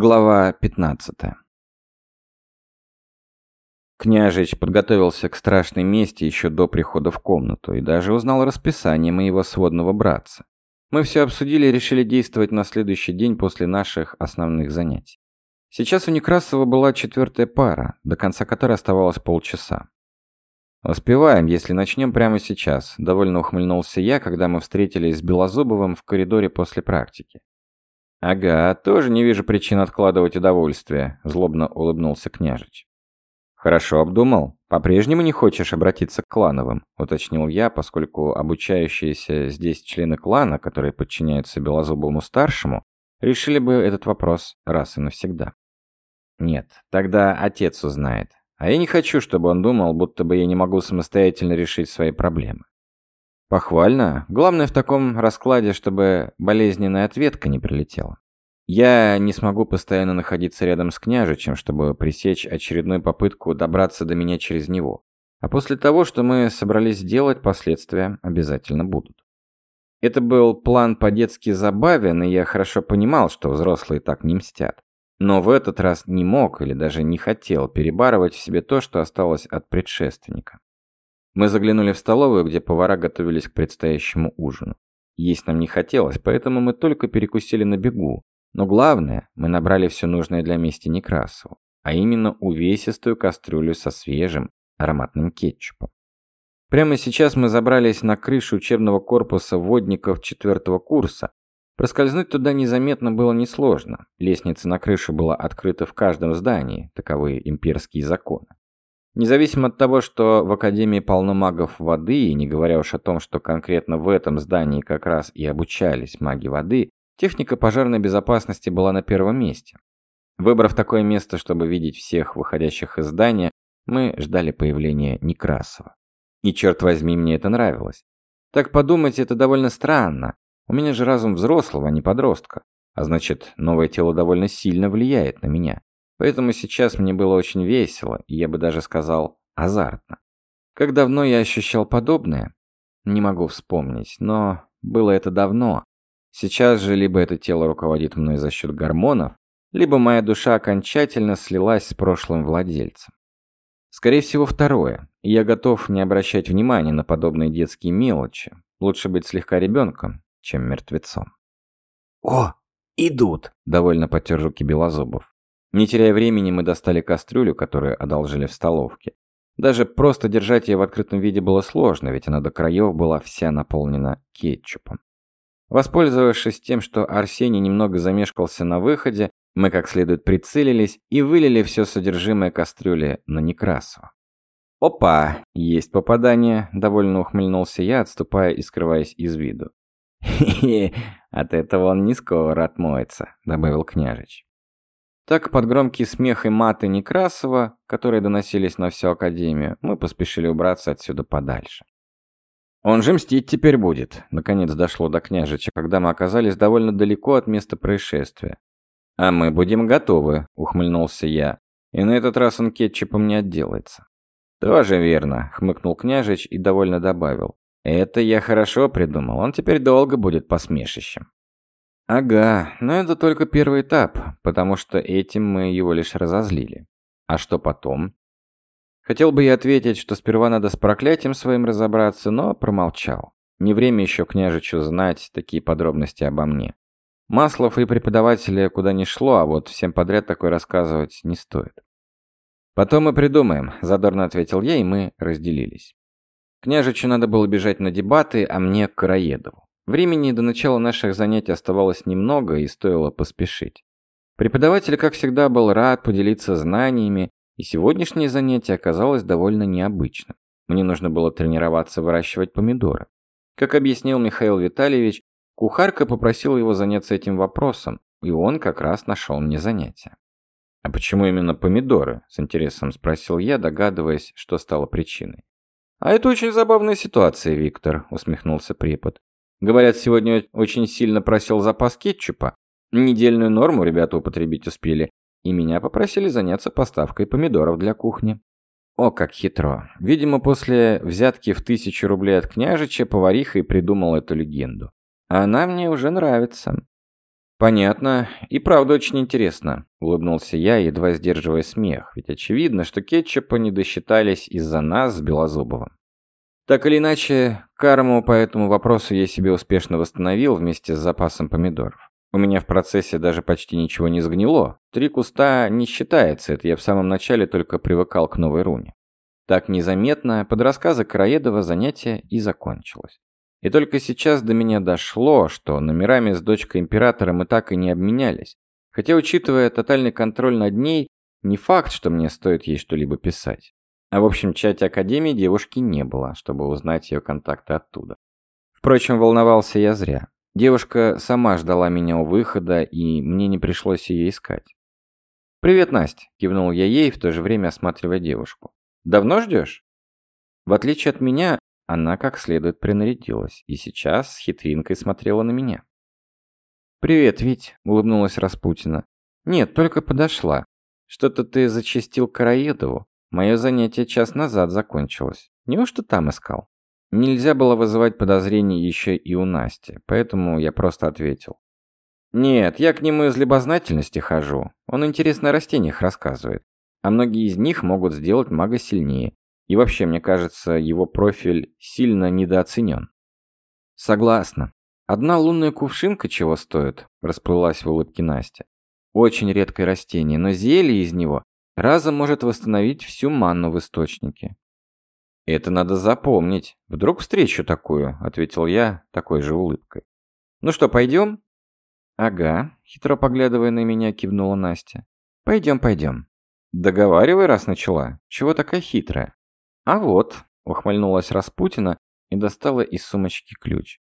Глава 15 Княжич подготовился к страшной мести еще до прихода в комнату и даже узнал расписание моего сводного братца. Мы все обсудили и решили действовать на следующий день после наших основных занятий. Сейчас у Некрасова была четвертая пара, до конца которой оставалось полчаса. «Успеваем, если начнем прямо сейчас», – довольно ухмыльнулся я, когда мы встретились с Белозубовым в коридоре после практики. «Ага, тоже не вижу причин откладывать удовольствие», – злобно улыбнулся княжич. «Хорошо обдумал. По-прежнему не хочешь обратиться к клановым?» – уточнил я, поскольку обучающиеся здесь члены клана, которые подчиняются Белозубову-старшему, решили бы этот вопрос раз и навсегда. «Нет, тогда отец узнает. А я не хочу, чтобы он думал, будто бы я не могу самостоятельно решить свои проблемы. Похвально. Главное в таком раскладе, чтобы болезненная ответка не прилетела. Я не смогу постоянно находиться рядом с княжичем, чтобы пресечь очередную попытку добраться до меня через него. А после того, что мы собрались сделать, последствия обязательно будут. Это был план по-детски забавен, и я хорошо понимал, что взрослые так не мстят. Но в этот раз не мог или даже не хотел перебарывать в себе то, что осталось от предшественника. Мы заглянули в столовую, где повара готовились к предстоящему ужину. Есть нам не хотелось, поэтому мы только перекусили на бегу. Но главное, мы набрали все нужное для мести Некрасову, а именно увесистую кастрюлю со свежим ароматным кетчупом. Прямо сейчас мы забрались на крышу учебного корпуса водников четвертого курса. Проскользнуть туда незаметно было несложно. Лестница на крышу была открыта в каждом здании, таковы имперские законы. Независимо от того, что в Академии полно магов воды, и не говоря уж о том, что конкретно в этом здании как раз и обучались маги воды, техника пожарной безопасности была на первом месте. Выбрав такое место, чтобы видеть всех выходящих из здания, мы ждали появления Некрасова. И черт возьми, мне это нравилось. Так подумать, это довольно странно. У меня же разум взрослого, а не подростка. А значит, новое тело довольно сильно влияет на меня. Поэтому сейчас мне было очень весело, и я бы даже сказал, азартно. Как давно я ощущал подобное? Не могу вспомнить, но было это давно. Сейчас же либо это тело руководит мной за счет гормонов, либо моя душа окончательно слилась с прошлым владельцем. Скорее всего, второе. И я готов не обращать внимания на подобные детские мелочи. Лучше быть слегка ребенком, чем мертвецом. «О, идут!» – довольно потер руки Белозубов. Не теряя времени, мы достали кастрюлю, которую одолжили в столовке. Даже просто держать ее в открытом виде было сложно, ведь она до краев была вся наполнена кетчупом. Воспользовавшись тем, что Арсений немного замешкался на выходе, мы как следует прицелились и вылили все содержимое кастрюли на Некрасова. «Опа! Есть попадание!» – довольно ухмыльнулся я, отступая и скрываясь из виду. «Хе-хе! От этого он не скоро отмоется», – добавил княжич. Так, под громкий смех и маты Некрасова, которые доносились на всю Академию, мы поспешили убраться отсюда подальше. «Он же мстить теперь будет», — наконец дошло до княжича, когда мы оказались довольно далеко от места происшествия. «А мы будем готовы», — ухмыльнулся я. «И на этот раз он кетчупом не отделается». «Тоже верно», — хмыкнул княжич и довольно добавил. «Это я хорошо придумал, он теперь долго будет посмешищем». Ага, но это только первый этап, потому что этим мы его лишь разозлили. А что потом? Хотел бы я ответить, что сперва надо с проклятием своим разобраться, но промолчал. Не время еще княжичу знать такие подробности обо мне. Маслов и преподавателя куда ни шло, а вот всем подряд такое рассказывать не стоит. «Потом мы придумаем», – задорно ответил я, и мы разделились. Княжичу надо было бежать на дебаты, а мне к Караедову. Времени до начала наших занятий оставалось немного и стоило поспешить. Преподаватель, как всегда, был рад поделиться знаниями, и сегодняшнее занятие оказалось довольно необычным. Мне нужно было тренироваться выращивать помидоры. Как объяснил Михаил Витальевич, кухарка попросила его заняться этим вопросом, и он как раз нашел мне занятие. «А почему именно помидоры?» – с интересом спросил я, догадываясь, что стало причиной. «А это очень забавная ситуация, Виктор», – усмехнулся препод. Говорят, сегодня очень сильно просил запас кетчупа. Недельную норму ребята употребить успели. И меня попросили заняться поставкой помидоров для кухни. О, как хитро. Видимо, после взятки в тысячу рублей от княжича повариха и придумал эту легенду. Она мне уже нравится. Понятно. И правда очень интересно, улыбнулся я, едва сдерживая смех, ведь очевидно, что кетчупа не досчитались из-за нас с Белозубовым. Так или иначе, карму по этому вопросу я себе успешно восстановил вместе с запасом помидоров. У меня в процессе даже почти ничего не сгнило. Три куста не считается, это я в самом начале только привыкал к новой руне. Так незаметно под рассказы Караедова занятие и закончилось. И только сейчас до меня дошло, что номерами с дочкой императора мы так и не обменялись. Хотя, учитывая тотальный контроль над ней, не факт, что мне стоит ей что-либо писать. А в общем чате Академии девушки не было, чтобы узнать ее контакты оттуда. Впрочем, волновался я зря. Девушка сама ждала меня у выхода, и мне не пришлось ее искать. «Привет, Настя!» – кивнул я ей, в то же время осматривая девушку. «Давно ждешь?» В отличие от меня, она как следует принарядилась и сейчас с хитринкой смотрела на меня. «Привет, Вить», — улыбнулась Распутина. «Нет, только подошла. Что-то ты зачастил Караедову. Мое занятие час назад закончилось. Неужто там искал?» Нельзя было вызывать подозрений еще и у Насти, поэтому я просто ответил. «Нет, я к нему из любознательности хожу. Он интересно о растениях рассказывает. А многие из них могут сделать мага сильнее. И вообще, мне кажется, его профиль сильно недооценен. Согласна. Одна лунная кувшинка чего стоит, расплылась в улыбке Настя. Очень редкое растение, но зелье из него разом может восстановить всю манну в источнике. Это надо запомнить. Вдруг встречу такую, ответил я такой же улыбкой. Ну что, пойдем? Ага, хитро поглядывая на меня, кивнула Настя. Пойдем, пойдем. Договаривай, раз начала. Чего такая хитрая? «А вот», — ухмыльнулась Распутина и достала из сумочки ключ.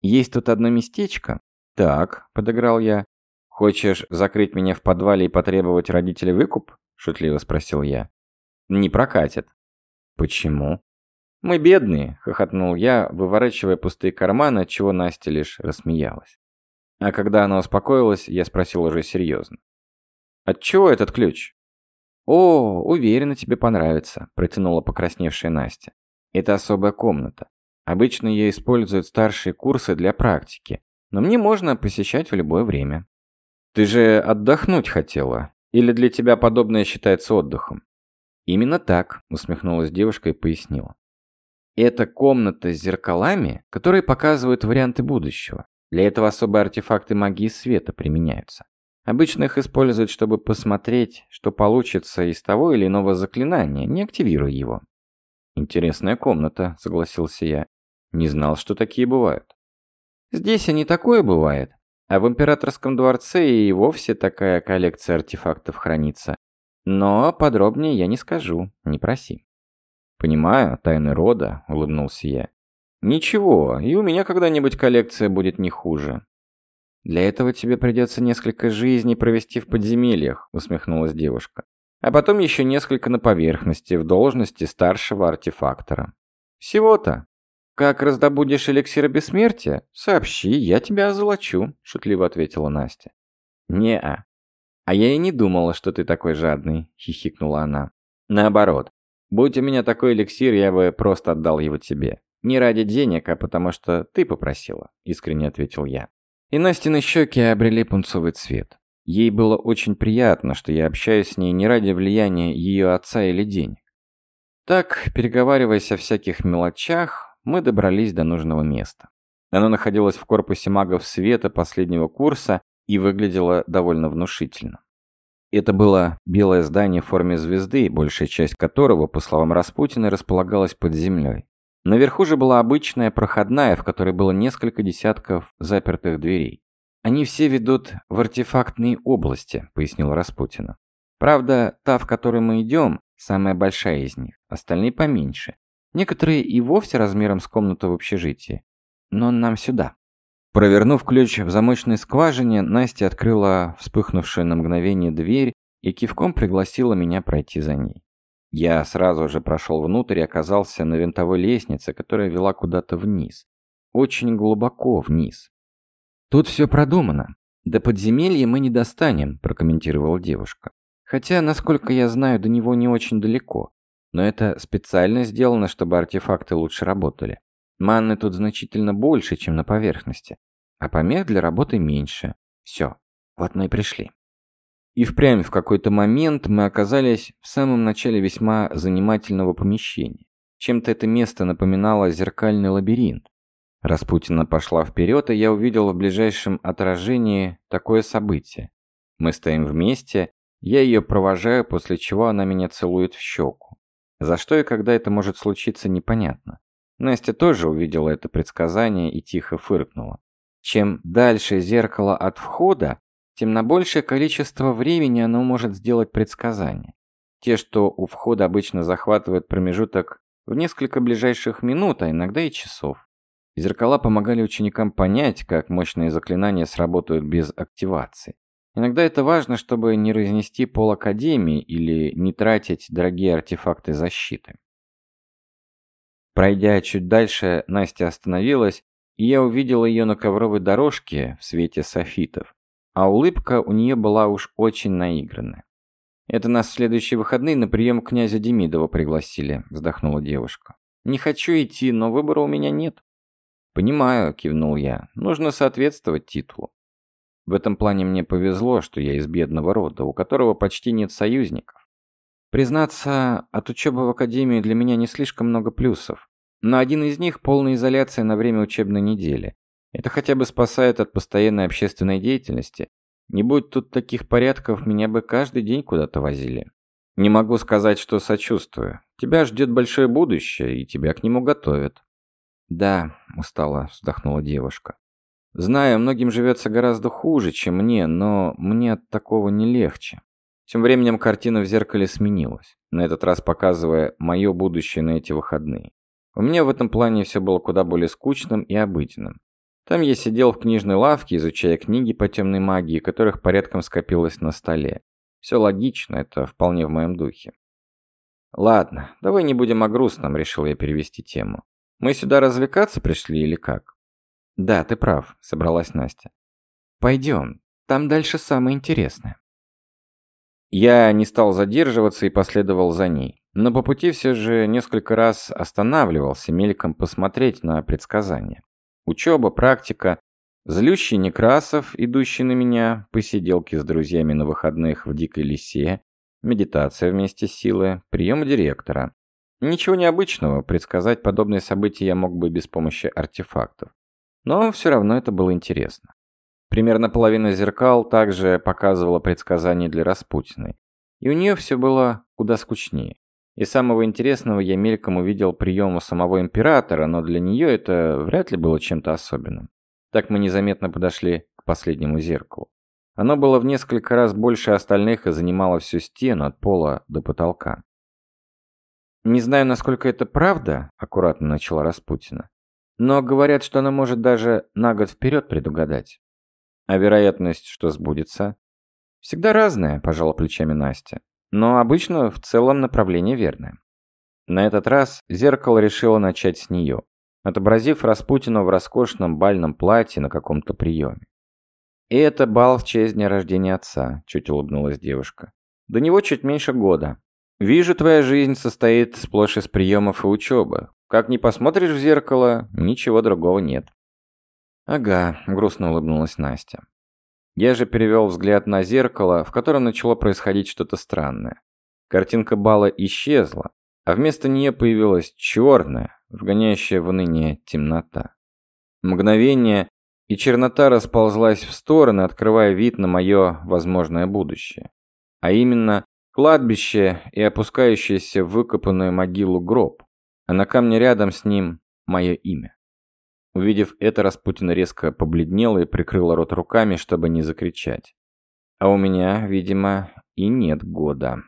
«Есть тут одно местечко?» «Так», — подыграл я. «Хочешь закрыть меня в подвале и потребовать родителей выкуп?» — шутливо спросил я. «Не прокатит». «Почему?» «Мы бедные», — хохотнул я, выворачивая пустые карманы, от чего Настя лишь рассмеялась. А когда она успокоилась, я спросил уже серьезно. «От чего этот ключ?» «О, уверена, тебе понравится», – протянула покрасневшая Настя. «Это особая комната. Обычно ее используют старшие курсы для практики, но мне можно посещать в любое время». «Ты же отдохнуть хотела? Или для тебя подобное считается отдыхом?» «Именно так», – усмехнулась девушка и пояснила. «Это комната с зеркалами, которые показывают варианты будущего. Для этого особые артефакты магии света применяются. Обычно их используют, чтобы посмотреть, что получится из того или иного заклинания, не активируя его. «Интересная комната», — согласился я. «Не знал, что такие бывают». «Здесь и не такое бывает. А в Императорском дворце и вовсе такая коллекция артефактов хранится. Но подробнее я не скажу, не проси». «Понимаю, тайны рода», — улыбнулся я. «Ничего, и у меня когда-нибудь коллекция будет не хуже. «Для этого тебе придется несколько жизней провести в подземельях», — усмехнулась девушка. «А потом еще несколько на поверхности, в должности старшего артефактора». «Всего-то. Как раздобудешь эликсир бессмертия, сообщи, я тебя озолочу», — шутливо ответила Настя. «Не-а. А я и не думала, что ты такой жадный», — хихикнула она. «Наоборот. Будь у меня такой эликсир, я бы просто отдал его тебе. Не ради денег, а потому что ты попросила», — искренне ответил я. И Настины щеки обрели пунцовый цвет. Ей было очень приятно, что я общаюсь с ней не ради влияния ее отца или денег. Так, переговариваясь о всяких мелочах, мы добрались до нужного места. Оно находилось в корпусе магов света последнего курса и выглядело довольно внушительно. Это было белое здание в форме звезды, большая часть которого, по словам Распутина, располагалась под землей. Наверху же была обычная проходная, в которой было несколько десятков запертых дверей. «Они все ведут в артефактные области», — пояснил Распутина. «Правда, та, в которой мы идем, самая большая из них, остальные поменьше. Некоторые и вовсе размером с комнату в общежитии. Но нам сюда». Провернув ключ в замочной скважине, Настя открыла вспыхнувшую на мгновение дверь и кивком пригласила меня пройти за ней. Я сразу же прошел внутрь и оказался на винтовой лестнице, которая вела куда-то вниз. Очень глубоко вниз. «Тут все продумано. До подземелья мы не достанем», – прокомментировала девушка. «Хотя, насколько я знаю, до него не очень далеко. Но это специально сделано, чтобы артефакты лучше работали. Манны тут значительно больше, чем на поверхности. А помех для работы меньше. Все, вот мы и пришли. И впрямь в какой-то момент мы оказались в самом начале весьма занимательного помещения. Чем-то это место напоминало зеркальный лабиринт. Распутина пошла вперед, и я увидел в ближайшем отражении такое событие. Мы стоим вместе, я ее провожаю, после чего она меня целует в щеку. За что и когда это может случиться, непонятно. Настя тоже увидела это предсказание и тихо фыркнула. Чем дальше зеркало от входда, тем на большее количество времени оно может сделать предсказание. Те, что у входа обычно захватывают промежуток в несколько ближайших минут, а иногда и часов. Зеркала помогали ученикам понять, как мощные заклинания сработают без активации. Иногда это важно, чтобы не разнести пол Академии или не тратить дорогие артефакты защиты. Пройдя чуть дальше, Настя остановилась, и я увидел ее на ковровой дорожке в свете софитов а улыбка у нее была уж очень наигранная. «Это нас в следующие выходные на прием князя Демидова пригласили», – вздохнула девушка. «Не хочу идти, но выбора у меня нет». «Понимаю», – кивнул я. «Нужно соответствовать титулу. В этом плане мне повезло, что я из бедного рода, у которого почти нет союзников. Признаться, от учебы в академии для меня не слишком много плюсов, но один из них – полная изоляция на время учебной недели. Это хотя бы спасает от постоянной общественной деятельности. Не будь тут таких порядков, меня бы каждый день куда-то возили. Не могу сказать, что сочувствую. Тебя ждет большое будущее, и тебя к нему готовят. Да, устало вздохнула девушка. Знаю, многим живется гораздо хуже, чем мне, но мне от такого не легче. Тем временем картина в зеркале сменилась, на этот раз показывая мое будущее на эти выходные. У меня в этом плане все было куда более скучным и обыденным. Там я сидел в книжной лавке, изучая книги по темной магии, которых порядком скопилось на столе. Все логично, это вполне в моем духе. Ладно, давай не будем о грустном, решил я перевести тему. Мы сюда развлекаться пришли или как? Да, ты прав, собралась Настя. Пойдем, там дальше самое интересное. Я не стал задерживаться и последовал за ней. Но по пути все же несколько раз останавливался, мельком посмотреть на предсказания. Учеба, практика. Злющий Некрасов, идущий на меня, посиделки с друзьями на выходных в дикой лисе, медитация вместе с силой, прием директора. Ничего необычного, предсказать подобные события я мог бы без помощи артефактов. Но все равно это было интересно. Примерно половина зеркал также показывала предсказания для Распутиной. И у нее все было куда скучнее. И самого интересного я мельком увидел прием у самого императора, но для нее это вряд ли было чем-то особенным. Так мы незаметно подошли к последнему зеркалу. Оно было в несколько раз больше остальных и занимало всю стену от пола до потолка. «Не знаю, насколько это правда», – аккуратно начала Распутина. «Но говорят, что она может даже на год вперед предугадать. А вероятность, что сбудется?» «Всегда разная», – пожала плечами Настя. Но обычно в целом направление верное. На этот раз зеркало решило начать с нее, отобразив Распутину в роскошном бальном платье на каком-то приеме. «И это бал в честь дня рождения отца», – чуть улыбнулась девушка. «До него чуть меньше года. Вижу, твоя жизнь состоит сплошь из приемов и учебы. Как ни посмотришь в зеркало, ничего другого нет». «Ага», – грустно улыбнулась Настя. Я же перевел взгляд на зеркало, в котором начало происходить что-то странное. Картинка бала исчезла, а вместо нее появилась черная, вгоняющая в уныние темнота. Мгновение, и чернота расползлась в стороны, открывая вид на мое возможное будущее. А именно, кладбище и опускающийся в выкопанную могилу гроб, а на камне рядом с ним мое имя. Увидев это, Распутина резко побледнела и прикрыла рот руками, чтобы не закричать. А у меня, видимо, и нет года.